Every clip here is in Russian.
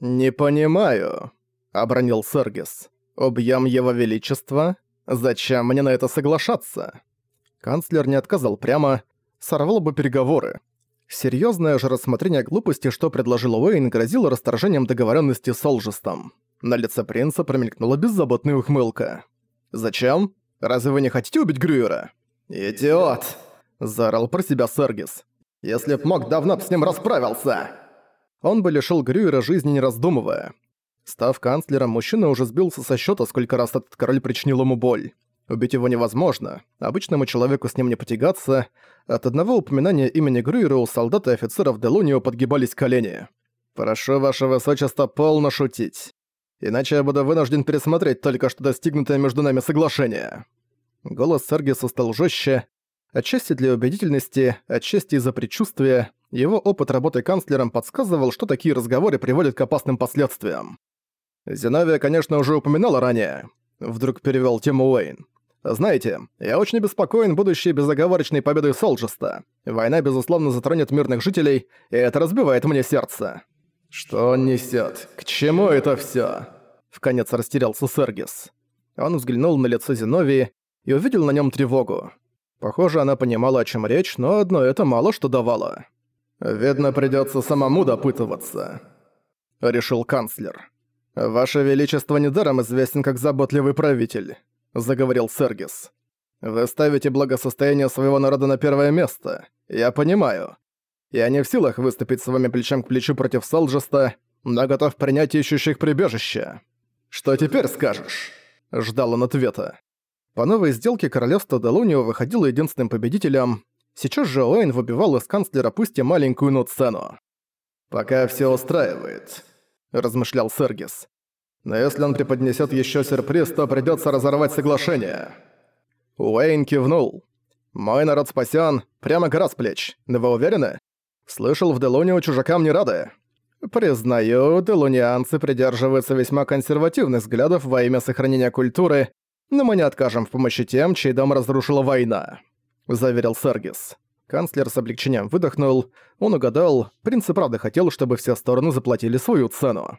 «Не понимаю», — обронил Сергис. «Убьем его величество? Зачем мне на это соглашаться?» Канцлер не отказал прямо, сорвал бы переговоры. Серьезное же рассмотрение глупости, что предложил Уэйн, грозило расторжением договоренности с Олжестом. На лице принца промелькнула беззаботная ухмылка. «Зачем? Разве вы не хотите убить Грюера?» «Идиот!» – заорал про себя Сергис. «Если б мог, давно б с ним расправился!» Он бы лишил Грюера жизни не раздумывая. Став канцлером, мужчина уже сбился со счета, сколько раз этот король причинил ему боль. Убить его невозможно, обычному человеку с ним не потягаться. От одного упоминания имени Грюера у солдат и офицеров Делунио подгибались колени. «Прошу, ваше высочество, полно шутить. Иначе я буду вынужден пересмотреть только что достигнутое между нами соглашение». Голос Сергиса стал жестче, отчасти для убедительности, отчасти из-за предчувствия. Его опыт работы канцлером подсказывал, что такие разговоры приводят к опасным последствиям. Зиновия, конечно, уже упоминала ранее. Вдруг перевел тему Уэйн. Знаете, я очень обеспокоен будущей безоговорочной победой Солджеста. Война, безусловно, затронет мирных жителей, и это разбивает мне сердце. Что он несет? К чему это все? Вконец растерялся Сергис. Он взглянул на лицо Зиновии и увидел на нем тревогу. Похоже, она понимала, о чем речь, но одно это мало что давало. «Видно, придется самому допытываться», — решил канцлер. «Ваше Величество недаром известен как заботливый правитель», — заговорил Сергис. «Вы ставите благосостояние своего народа на первое место. Я понимаю. Я не в силах выступить с вами плечом к плечу против Солджеста, но готов принять ищущих прибежище. Что теперь скажешь?» Ждал он ответа. По новой сделке королевство Делунио выходило единственным победителем. Сейчас же Уэйн выбивал из канцлера пусть и маленькую, но цену. «Пока все устраивает», — размышлял Сергис. «Но если он преподнесет еще сюрприз, то придется разорвать соглашение». Уэйн кивнул. «Мой народ спасен, прямо гора с плеч. Вы уверены? Слышал, в Делунио чужакам не рады». «Признаю, делунианцы придерживаются весьма консервативных взглядов во имя сохранения культуры, но мы не откажем в помощи тем, чей дом разрушила война», — заверил Сергис. Канцлер с облегчением выдохнул. Он угадал, принц и правда хотел, чтобы все стороны заплатили свою цену.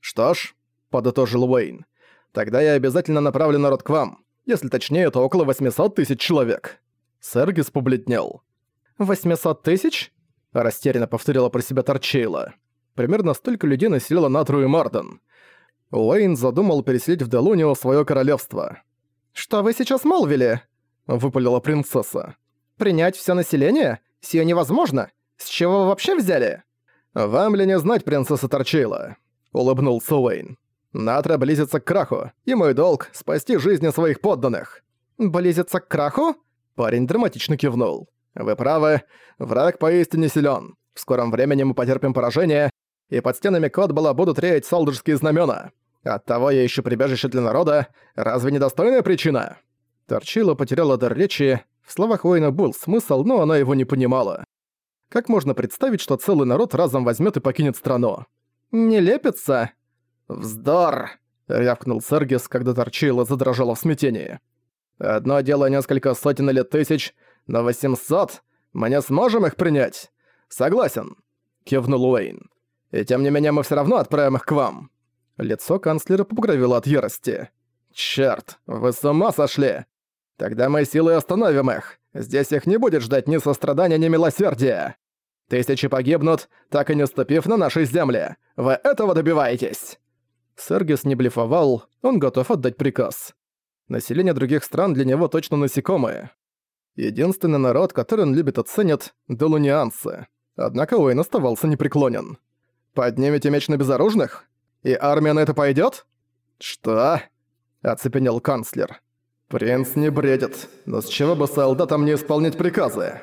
«Что ж», — подытожил Уэйн, — «тогда я обязательно направлю народ к вам. Если точнее, то около 800 тысяч человек». Сергис побледнел. «800 тысяч?» — растерянно повторила про себя Торчейла. Примерно столько людей населило Натру и Марден. Уэйн задумал переселить в Делунио свое королевство. «Что вы сейчас молвили?» — выпалила принцесса. Принять все население? Сие невозможно. С чего вы вообще взяли? Вам ли не знать, принцесса Торчейла? Улыбнулся Уэйн. Натра близится к краху, и мой долг — спасти жизни своих подданных. Близится к краху? Парень драматично кивнул. Вы правы, враг поистине силен. В скором времени мы потерпим поражение, и под стенами Котбала будут реять солдерские знамена. Оттого я ищу прибежище для народа. Разве недостойная причина? Торчила потеряла дар речи, в словах Уэйна был смысл, но она его не понимала. Как можно представить, что целый народ разом возьмет и покинет страну? «Не лепится?» «Вздор!» — рявкнул Сергис, когда Торчейла задрожала в смятении. «Одно дело несколько сотен или тысяч, но восемьсот? Мы не сможем их принять?» «Согласен», — кивнул Уэйн. «И тем не менее мы все равно отправим их к вам». Лицо канцлера побагровило от ярости. «Чёрт, вы с ума сошли! Тогда мы силой остановим их. Здесь их не будет ждать ни сострадания, ни милосердия. Тысячи погибнут, так и не ступив на нашей земле. Вы этого добиваетесь?» Сергис не блефовал, он готов отдать приказ. Население других стран для него точно насекомые. Единственный народ, который он любит и ценит. Однако Уэйн оставался непреклонен. «Поднимете меч на безоружных? И армия на это пойдет? «Что?» – оцепенел канцлер. «Принц не бредит, но с чего бы солдатам не исполнять приказы?»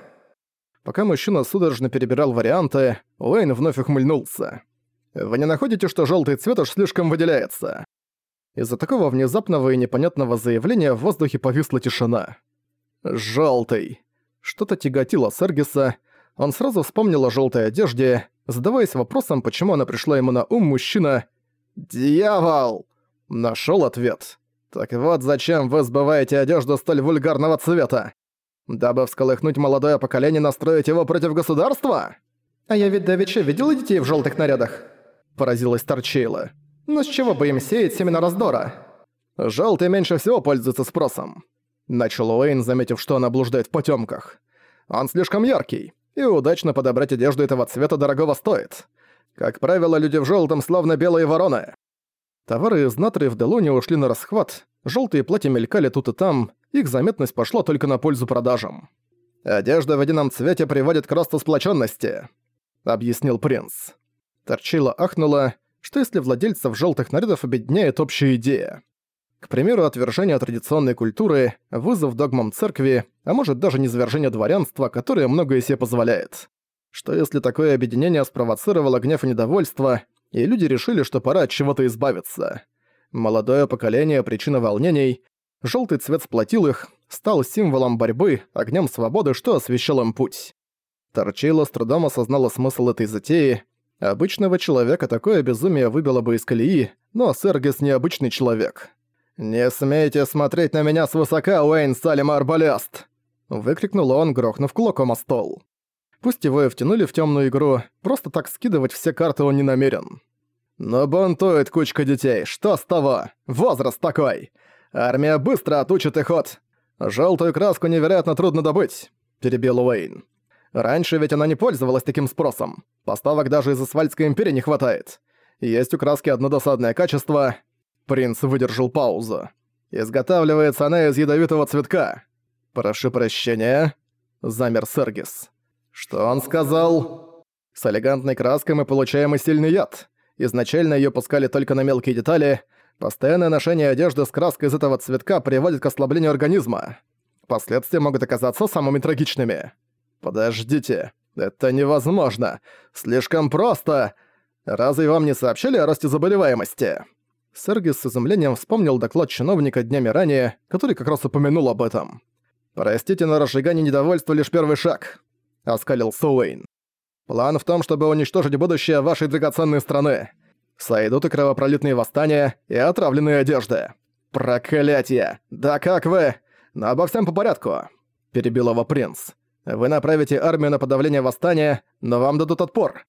Пока мужчина судорожно перебирал варианты, Уэйн вновь ухмыльнулся. «Вы не находите, что желтый цвет уж слишком выделяется?» Из-за такого внезапного и непонятного заявления в воздухе повисла тишина. «Жёлтый». Что-то тяготило Сергиса. Он сразу вспомнил о жёлтой одежде, задаваясь вопросом, почему она пришла ему на ум, мужчина «Дьявол!» Нашёл ответ. Так вот зачем вы сбываете одежду столь вульгарного цвета? Дабы всколыхнуть молодое поколение, настроить его против государства? А я ведь давеча видела детей в желтых нарядах. поразилась Торчейла. «Но с чего бы им сеять семена раздора?» «Желтый меньше всего пользуется спросом», — начал Уэйн, заметив, что она блуждает в потёмках. «Он слишком яркий, и удачно подобрать одежду этого цвета дорогого стоит. Как правило, люди в жёлтом словно белые вороны». Товары из Натры в Делоне ушли на расхват, жёлтые платья мелькали тут и там, их заметность пошла только на пользу продажам. «Одежда в едином цвете приводит к росту сплоченности», — объяснил принц. Торчила ахнула, что если владельцев желтых нарядов объединяет общая идея. К примеру, отвержение традиционной культуры, вызов догмам церкви, а может даже низвержение дворянства, которое многое себе позволяет. Что если такое объединение спровоцировало гнев и недовольство, и люди решили, что пора от чего-то избавиться? Молодое поколение – причина волнений, желтый цвет сплотил их, стал символом борьбы, огнем свободы, что освещал им путь. Торчила с трудом осознала смысл этой затеи. Обычного человека такое безумие выбило бы из колеи, но Сергис необычный человек. «Не смейте смотреть на меня свысока, Уэйн Салим Арбалест!» Выкрикнул он, грохнув кулаком о стол. Пусть его и втянули в темную игру, просто так скидывать все карты он не намерен. «Но бунтует кучка детей, что с того? Возраст такой! Армия быстро отучит их от...» «Желтую краску невероятно трудно добыть», — перебил Уэйн. «Раньше ведь она не пользовалась таким спросом. Поставок даже из Асфальтской империи не хватает. Есть у краски одно досадное качество. Принц выдержал паузу. Изготавливается она из ядовитого цветка. Прошу прощения. Замер Сергис. Что он сказал? С элегантной краской мы получаем и сильный яд. Изначально ее пускали только на мелкие детали, Постоянное ношение одежды с краской из этого цветка приводит к ослаблению организма. Последствия могут оказаться самыми трагичными. Подождите, это невозможно. Слишком просто. Разве вам не сообщили о росте заболеваемости? Сергис с изумлением вспомнил доклад чиновника днями ранее, который как раз упомянул об этом. «Простите, но разжигание недовольства лишь первый шаг», — оскалил Суэйн. «План в том, чтобы уничтожить будущее вашей драгоценной страны. Сойдут и кровопролитные восстания, и отравленные одежды. Проклятие! Да как вы? Но обо всем по порядку!» Перебил его принц. «Вы направите армию на подавление восстания, но вам дадут отпор.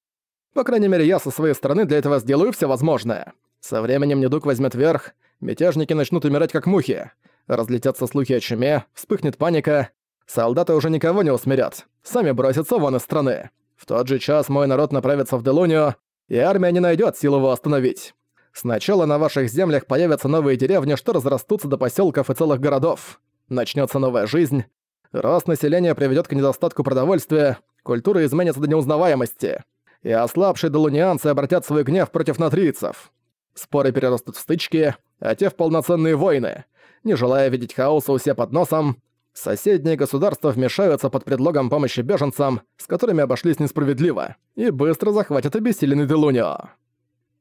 По крайней мере, я со своей стороны для этого сделаю все возможное. Со временем недуг возьмет верх, мятежники начнут умирать как мухи. Разлетятся слухи о чуме, вспыхнет паника. Солдаты уже никого не усмирят. Сами бросятся вон из страны. В тот же час мой народ направится в Делунию, и армия не найдет сил его остановить. Сначала на ваших землях появятся новые деревни, что разрастутся до поселков и целых городов. Начнется новая жизнь. Рост населения приведет к недостатку продовольствия, культура изменится до неузнаваемости. И ослабшие долунианцы обратят свой гнев против натрийцев. Споры перерастут в стычки, а те в полноценные войны. Не желая видеть хаоса у себя под носом, Соседние государства вмешаются под предлогом помощи беженцам, с которыми обошлись несправедливо, и быстро захватят обессиленный Делунио.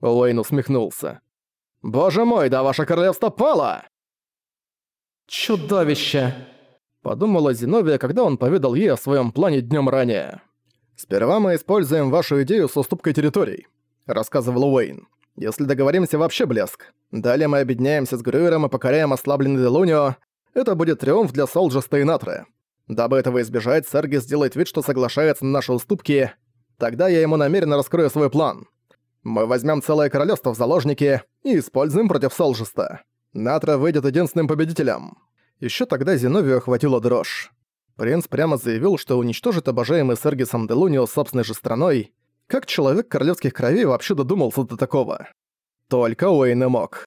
Уэйн усмехнулся. «Боже мой, да ваше королевство пало!» «Чудовище!» — подумала Зиновия, когда он поведал ей о своем плане днем ранее. «Сперва мы используем вашу идею с уступкой территорий», — рассказывал Уэйн. «Если договоримся, вообще блеск. Далее мы объединяемся с Грюером и покоряем ослабленный Делунио, это будет триумф для Солджеста и Натры. Дабы этого избежать, Сарги сделает вид, что соглашается на наши уступки. Тогда я ему намеренно раскрою свой план. Мы возьмем целое королевство в заложники и используем против Солжеста. Натра выйдет единственным победителем. Еще тогда Зиновию охватила дрожь. Принц прямо заявил, что уничтожит обожаемый Сергисом Делунио собственной же страной. Как человек королевских кровей вообще додумался до такого? Только Уэйн и мог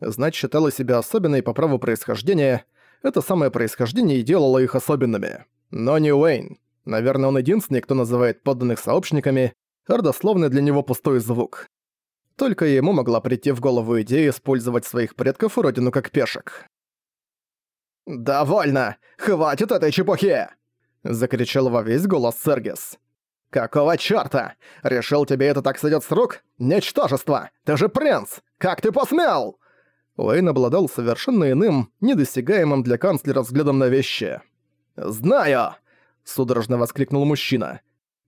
знать считала себя особенной по праву происхождения, это самое происхождение и делало их особенными. Но не Уэйн. Наверное, он единственный, кто называет подданных сообщниками, родословный для него пустой звук. Только ему могла прийти в голову идея использовать своих предков и родину как пешек. «Довольно! Хватит этой чепухи!» — закричал во весь голос Сергис. «Какого чёрта? Решил тебе это так сойдёт с рук? Ничтожество! Ты же принц! Как ты посмел?» Уэйн обладал совершенно иным, недосягаемым для канцлера взглядом на вещи. «Знаю!» — судорожно воскликнул мужчина.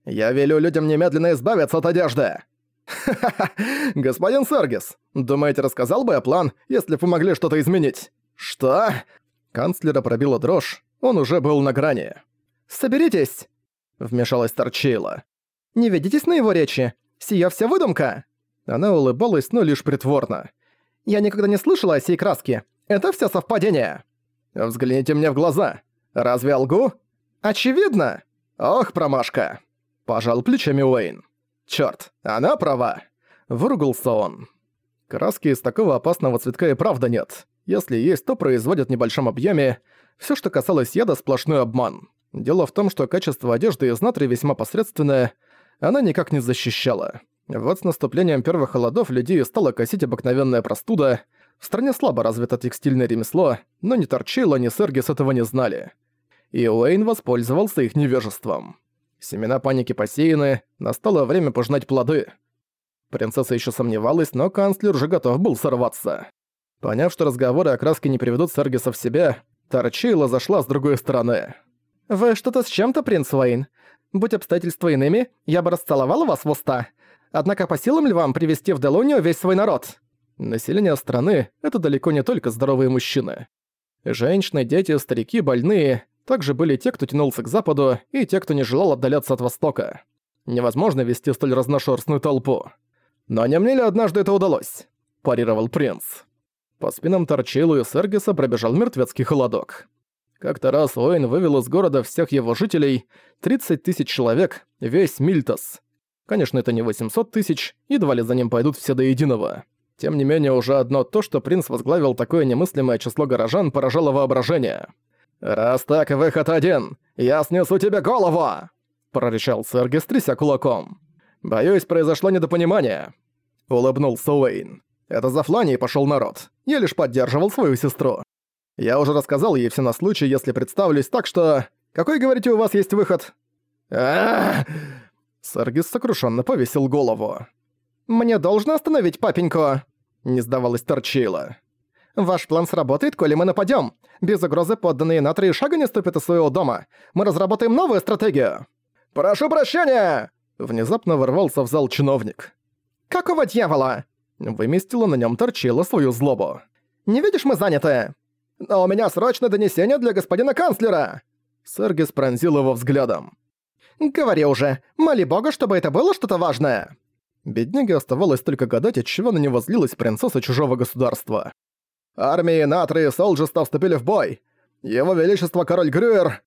«Я велю людям немедленно избавиться от одежды!» «Ха-ха-ха! Господин Сергис, думаете, рассказал бы я план, если бы могли что-то изменить?» «Что?» Канцлера пробила дрожь, он уже был на грани. «Соберитесь!» — вмешалась Торчейла. «Не ведитесь на его речи! Сия вся выдумка!» Она улыбалась, но лишь притворно. «Я никогда не слышала о сей краске. Это все совпадение!» «Взгляните мне в глаза. Разве я лгу?» «Очевидно!» «Ох, промашка!» Пожал плечами Уэйн. «Чёрт, она права!» Выругался он. Краски из такого опасного цветка и правда нет. Если есть, то производят в небольшом объеме. Все, что касалось яда, сплошной обман. Дело в том, что качество одежды из натрия весьма посредственное, она никак не защищала. Вот с наступлением первых холодов людей стала косить обыкновенная простуда. В стране слабо развито текстильное ремесло, но ни Торчейло, ни Сергис этого не знали. И Уэйн воспользовался их невежеством. Семена паники посеяны, настало время пожинать плоды. Принцесса еще сомневалась, но канцлер уже готов был сорваться. Поняв, что разговоры о краске не приведут Сергиса в себя, Торчейла зашла с другой стороны. «Вы что-то с чем-то, принц Уэйн? Будь обстоятельства иными, я бы расцеловала вас в уста. Однако по силам ли вам привести в Делонию весь свой народ? Население страны — это далеко не только здоровые мужчины. Женщины, дети, старики, больные — также были те, кто тянулся к западу, и те, кто не желал отдаляться от востока. Невозможно вести столь разношерстную толпу. «Но не мне ли однажды это удалось?» – парировал принц. По спинам Торчейлу и Сергиса пробежал мертвецкий холодок. Как-то раз Уэйн вывел из города всех его жителей, 30 тысяч человек, весь Мильтос. Конечно, это не 800 тысяч, едва ли за ним пойдут все до единого. Тем не менее, уже одно то, что принц возглавил такое немыслимое число горожан, поражало воображение. «Раз так, выход один! Я снесу тебе голову!» – прорычал Сергис, тряся кулаком. «Боюсь, произошло недопонимание», — улыбнулся Уэйн. «Это за Флани пошёл народ. Я лишь поддерживал свою сестру. Я уже рассказал ей все на случай, если представлюсь, так что... Какой, говорите, у вас есть выход?» а Саргис сокрушенно повесил голову. «Мне должно остановить папеньку?» Не сдавалась Торчейла. «Ваш план сработает, коли мы нападём. Без угрозы подданные на три шага не ступят из своего дома. Мы разработаем новую стратегию». «Прошу прощения!» Внезапно ворвался в зал чиновник. «Какого дьявола?» Выместила на нем торчила свою злобу. «Не видишь, мы заняты!» «Но у меня срочное донесение для господина канцлера!» Сергис пронзил его взглядом. «Говори уже, моли бога, чтобы это было что-то важное!» Бедняге оставалось только гадать, отчего на него злилась принцесса чужого государства. «Армии Натры и Солджеста вступили в бой! Его Величество Король Грюер